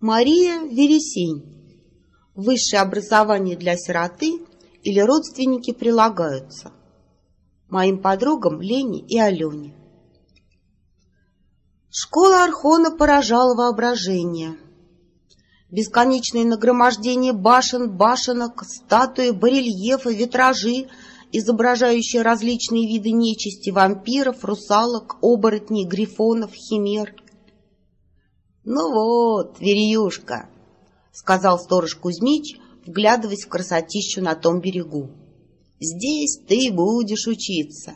Мария Вересень. Высшее образование для сироты или родственники прилагаются. Моим подругам Лене и Алене. Школа Архона поражала воображение. Бесконечное нагромождение башен, башенок, статуи, барельефы, витражи, изображающие различные виды нечисти, вампиров, русалок, оборотней, грифонов, химер — «Ну вот, Вереюшка», — сказал сторож Кузьмич, вглядываясь в красотищу на том берегу. «Здесь ты будешь учиться».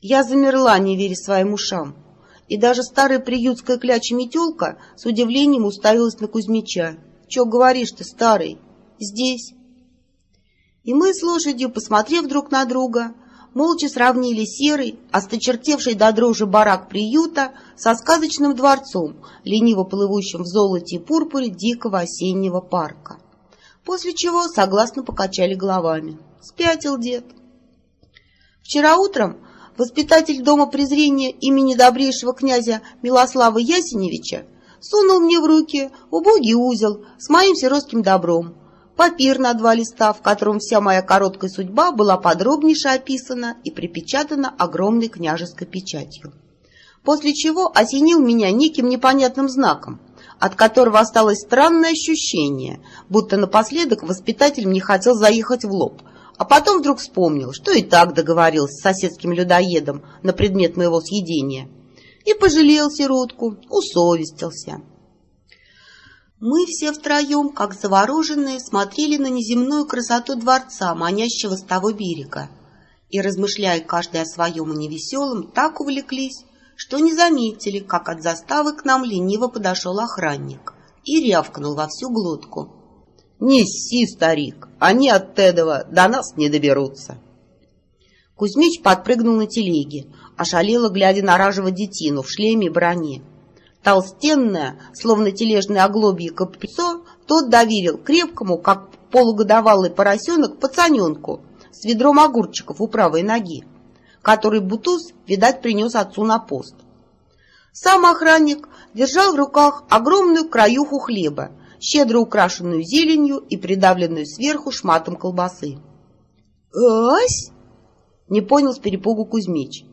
Я замерла, не веря своим ушам, и даже старая приютская кляча метелка с удивлением уставилась на Кузьмича. «Че говоришь ты, старый? Здесь?» И мы с лошадью, посмотрев друг на друга, молча сравнили серый, осточертевший до дрожи барак приюта со сказочным дворцом, лениво плывущим в золоте и пурпуре дикого осеннего парка. После чего согласно покачали головами. Спятил дед. Вчера утром воспитатель Дома презрения имени добрейшего князя Милослава Ясеневича сунул мне в руки убогий узел с моим сиротским добром, папир на два листа, в котором вся моя короткая судьба была подробнейше описана и припечатана огромной княжеской печатью. После чего осенил меня неким непонятным знаком, от которого осталось странное ощущение, будто напоследок воспитатель мне хотел заехать в лоб, а потом вдруг вспомнил, что и так договорился с соседским людоедом на предмет моего съедения. И пожалел сиротку, усовестился. Мы все втроем, как завороженные, смотрели на неземную красоту дворца, манящего с того берега. И, размышляя каждый о своем и невеселом, так увлеклись, что не заметили, как от заставы к нам лениво подошел охранник и рявкнул во всю глотку. «Неси, старик, они от Тедова до нас не доберутся!» Кузьмич подпрыгнул на телеге, ошалело глядя на ражего детину в шлеме и броне. Толстенное, словно тележное оглобье копцо, тот доверил крепкому, как полугодовалый поросенок, пацаненку с ведром огурчиков у правой ноги, который Бутуз, видать, принес отцу на пост. Сам охранник держал в руках огромную краюху хлеба, щедро украшенную зеленью и придавленную сверху шматом колбасы. «Ась?» — не понял с перепугу Кузьмич.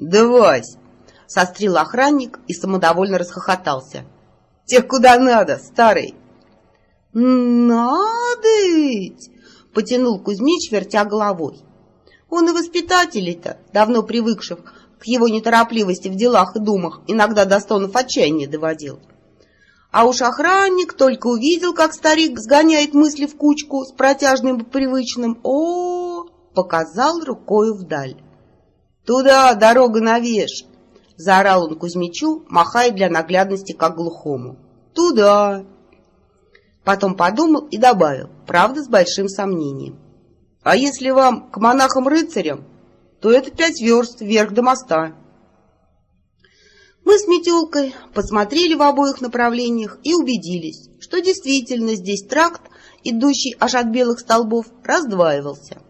«Да, Вась, — сострил охранник и самодовольно расхохотался. «Тех куда надо, старый!» «Надыть!» — потянул Кузьмич, вертя головой. Он и воспитателей-то, давно привыкших к его неторопливости в делах и думах, иногда до стонов отчаяния доводил. А уж охранник только увидел, как старик сгоняет мысли в кучку с протяжным привычным о, -о, -о показал рукою вдаль. «Туда дорога навеш!» — заорал он Кузьмичу, махая для наглядности как глухому. «Туда!» Потом подумал и добавил, правда, с большим сомнением. «А если вам к монахам-рыцарям, то это пять верст вверх до моста». Мы с Метелкой посмотрели в обоих направлениях и убедились, что действительно здесь тракт, идущий аж от белых столбов, раздваивался.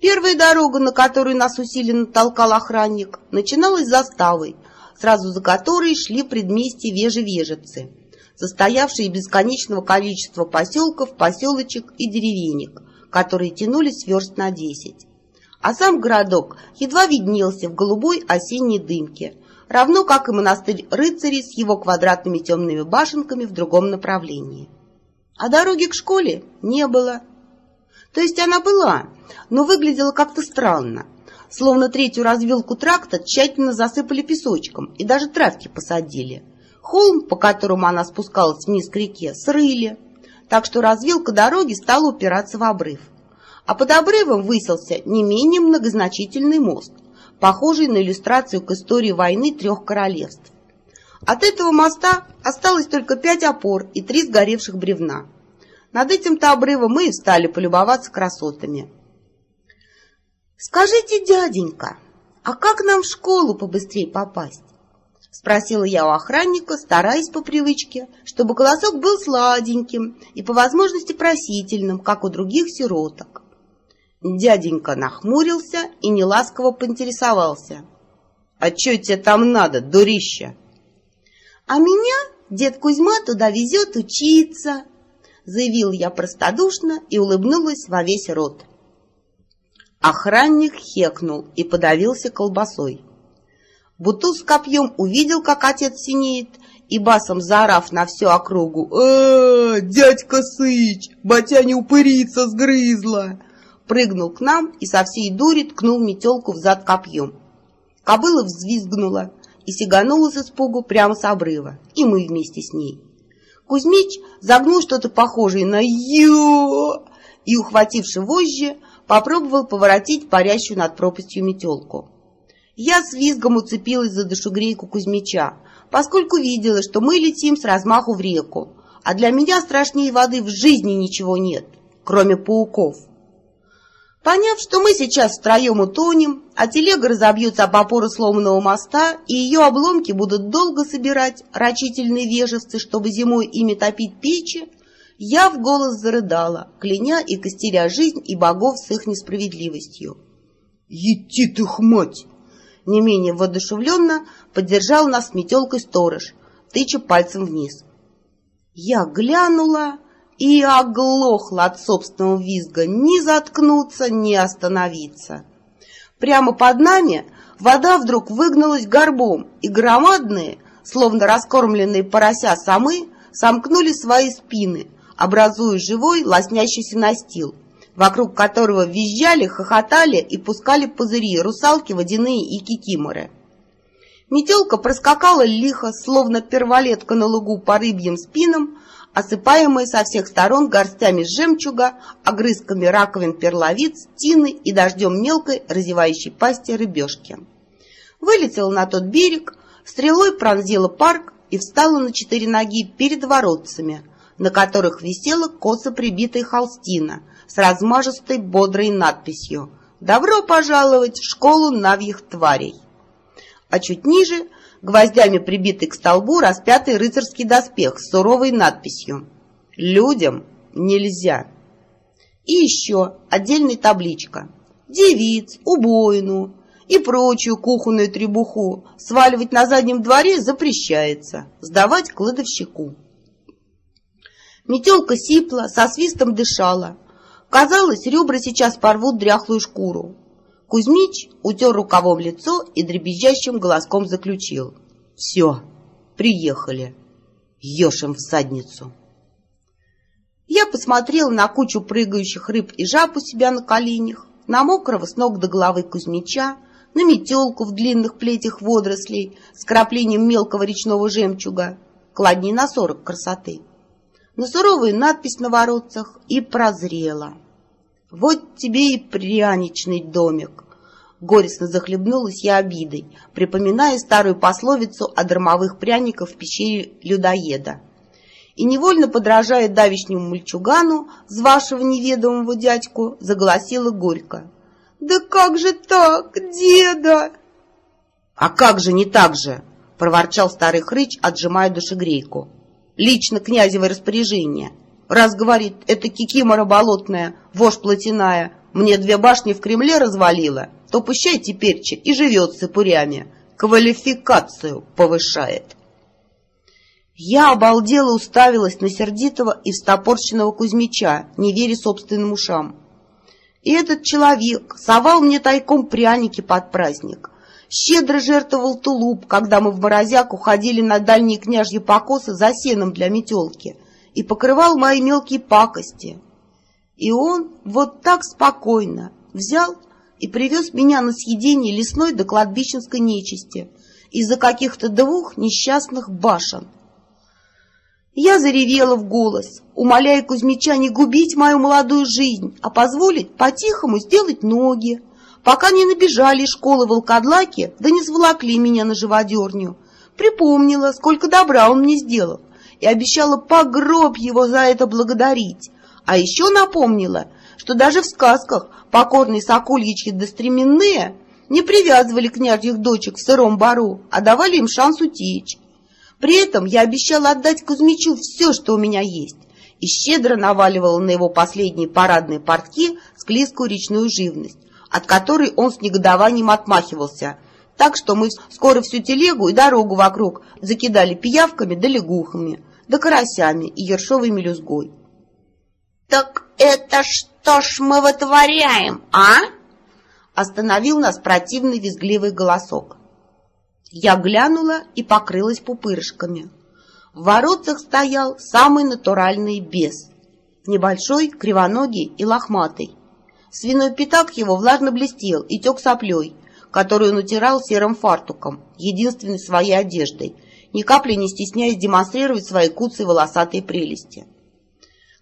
Первая дорога, на которую нас усиленно толкал охранник, начиналась заставой, сразу за которой шли предместья Вежи-Вежицы, состоявшие из бесконечного количества поселков, поселочек и деревенек, которые тянулись верст на десять. А сам городок едва виднелся в голубой осенней дымке, равно как и монастырь рыцарей с его квадратными темными башенками в другом направлении. А дороги к школе не было. То есть она была, но выглядела как-то странно. Словно третью развилку тракта тщательно засыпали песочком и даже травки посадили. Холм, по которому она спускалась вниз к реке, срыли, так что развилка дороги стала упираться в обрыв. А под обрывом высился не менее многозначительный мост, похожий на иллюстрацию к истории войны трех королевств. От этого моста осталось только пять опор и три сгоревших бревна. Над этим-то обрывом мы и стали полюбоваться красотами. «Скажите, дяденька, а как нам в школу побыстрее попасть?» Спросила я у охранника, стараясь по привычке, чтобы голосок был сладеньким и по возможности просительным, как у других сироток. Дяденька нахмурился и неласково поинтересовался. «А что тебе там надо, дурище?» «А меня дед Кузьма туда везет учиться, заявил я простодушно и улыбнулась во весь рот. Охранник хекнул и подавился колбасой. Бутуз с копьем увидел, как отец синеет, и басом заорав на всю округу «Э, дядька Сыч, батя упырица сгрызла!» прыгнул к нам и со всей дури ткнул метелку в зад копьем. Кобыла взвизгнула и сиганула с испугу прямо с обрыва, и мы вместе с ней. Кузьмич загнул что-то похожее на «ё» и, ухвативши вожжи, попробовал поворотить парящую над пропастью метелку. Я с визгом уцепилась за душегрейку Кузьмича, поскольку видела, что мы летим с размаху в реку, а для меня страшнее воды в жизни ничего нет, кроме пауков. Поняв, что мы сейчас втроем утонем, а телега разобьется об опоры сломанного моста, и ее обломки будут долго собирать рачительные вежевцы, чтобы зимой ими топить печи, я в голос зарыдала, кляня и костеря жизнь и богов с их несправедливостью. «Ети ты, мать!» Не менее воодушевленно поддержал нас метелкой сторож, тыча пальцем вниз. Я глянула и оглохла от собственного визга, ни заткнуться, ни остановиться. Прямо под нами вода вдруг выгнулась горбом, и громадные, словно раскормленные порося самы, сомкнули свои спины, образуя живой лоснящийся настил, вокруг которого визжали, хохотали и пускали пузыри русалки водяные и кикиморы. Метелка проскакала лихо, словно перволетка на лугу по рыбьим спинам, осыпаемые со всех сторон горстями жемчуга, огрызками раковин перловиц, тины и дождем мелкой, разевающей пасти рыбешки. Вылетела на тот берег, стрелой пронзила парк и встала на четыре ноги перед воротцами, на которых висела косо прибитая холстина с размажистой бодрой надписью «Добро пожаловать в школу навьих тварей». А чуть ниже гвоздями прибитый к столбу распятый рыцарский доспех с суровой надписью «Людям нельзя». И еще отдельная табличка «Девиц, убойну и прочую кухонную требуху сваливать на заднем дворе запрещается, сдавать кладовщику». Метелка сипла, со свистом дышала. Казалось, ребра сейчас порвут дряхлую шкуру. Кузьмич утер рукавом лицо и дребезжащим голоском заключил. «Все, приехали. Ешим в задницу». Я посмотрел на кучу прыгающих рыб и жаб у себя на коленях, на мокрого с ног до головы Кузьмича, на метелку в длинных плетях водорослей с краплением мелкого речного жемчуга, кладней на сорок красоты, на суровую надпись на воротцах и прозрела — вот тебе и пряничный домик. Горестно захлебнулась я обидой, припоминая старую пословицу о дармовых пряниках в пещере людоеда. И невольно подражая давишнему мальчугану, с вашего неведомого дядьку, заголосила горько. «Да как же так, деда?» «А как же не так же?» — проворчал старый хрыч, отжимая душегрейку. «Лично князево распоряжение». Раз, говорит, это кикимора болотная, вошь плотяная, мне две башни в Кремле развалила, то пущай теперь и живет с ипурями, квалификацию повышает. Я обалдела уставилась на сердитого и встопорщенного Кузьмича, не веря собственным ушам. И этот человек совал мне тайком пряники под праздник, щедро жертвовал тулуп, когда мы в морозяк уходили на дальние княжьи покосы за сеном для метелки — и покрывал мои мелкие пакости. И он вот так спокойно взял и привез меня на съедение лесной до кладбищенской нечисти из-за каких-то двух несчастных башен. Я заревела в голос, умоляя Кузьмича не губить мою молодую жизнь, а позволить по-тихому сделать ноги, пока не набежали из школы волкодлаки, да не сволокли меня на живодерню. Припомнила, сколько добра он мне сделал и обещала по гроб его за это благодарить. А еще напомнила, что даже в сказках покорные сокольичьи да стременные не привязывали княжьих дочек в сыром бару, а давали им шанс утечь. При этом я обещала отдать Кузьмичу все, что у меня есть, и щедро наваливала на его последние парадные портки склизкую речную живность, от которой он с негодованием отмахивался. Так что мы скоро всю телегу и дорогу вокруг закидали пиявками да лягухами, да карасями и ершовой мелюзгой. «Так это что ж мы вытворяем, а?» Остановил нас противный визгливый голосок. Я глянула и покрылась пупырышками. В воротцах стоял самый натуральный бес. Небольшой, кривоногий и лохматый. Свиной пятак его влажно блестел и тек соплей, которую он утирал серым фартуком, единственной своей одеждой, ни капли не стесняясь демонстрировать свои куцы волосатые прелести.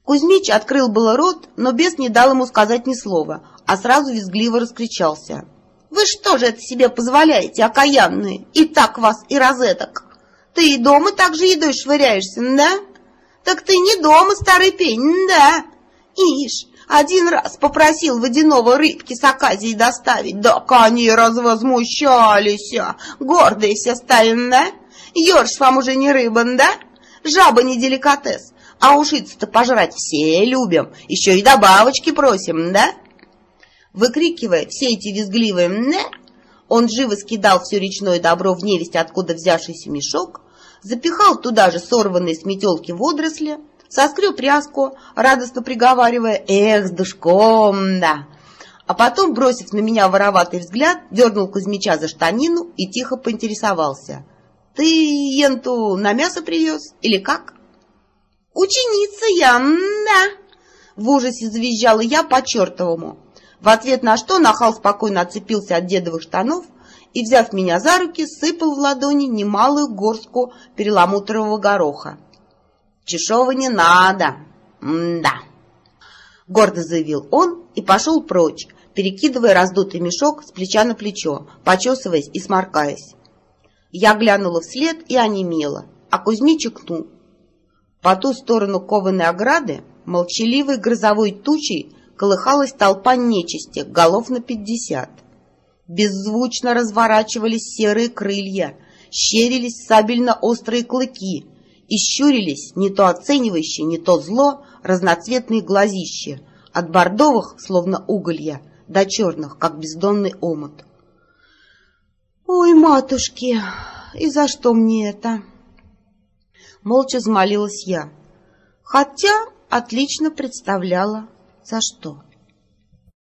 Кузьмич открыл было рот, но бес не дал ему сказать ни слова, а сразу визгливо раскричался. «Вы что же это себе позволяете, окаянные? И так вас, и розеток! Ты и дома так же едой швыряешься, да? Так ты не дома, старый пень, да? Ишь, один раз попросил водяного рыбки с оказией доставить, да они развозмущались, гордые все стали, да? Ёрш вам уже не рыба, да? Жаба не деликатес, а ушицы-то пожрать все любим, еще и добавочки просим, да? Выкрикивая все эти визгливые «не», он живо скидал все речное добро в невесть, откуда взявшийся мешок, запихал туда же сорванные с метелки водоросли, соскреб пряску, радостно приговаривая «Эх, с душком, да!» А потом, бросив на меня вороватый взгляд, дернул Кузьмича за штанину и тихо поинтересовался. «Ты енту на мясо привез или как?» «Ученица я, да!» В ужасе завизжала я по-чертовому. В ответ на что нахал спокойно отцепился от дедовых штанов и, взяв меня за руки, сыпал в ладони немалую горстку перламутрового гороха. Чешова не надо. М-да. Гордо заявил он и пошел прочь, перекидывая раздутый мешок с плеча на плечо, почесываясь и сморкаясь. Я глянула вслед и онемела, а Кузьми чекнул. По ту сторону кованой ограды, молчаливой грозовой тучей, колыхалась толпа нечисти, голов на пятьдесят. Беззвучно разворачивались серые крылья, щерились сабельно-острые клыки, и щурились не то оценивающие, не то зло разноцветные глазища, от бордовых, словно уголья, до черных, как бездонный омут. «Ой, матушки, и за что мне это?» Молча взмолилась я, хотя отлично представляла, за что.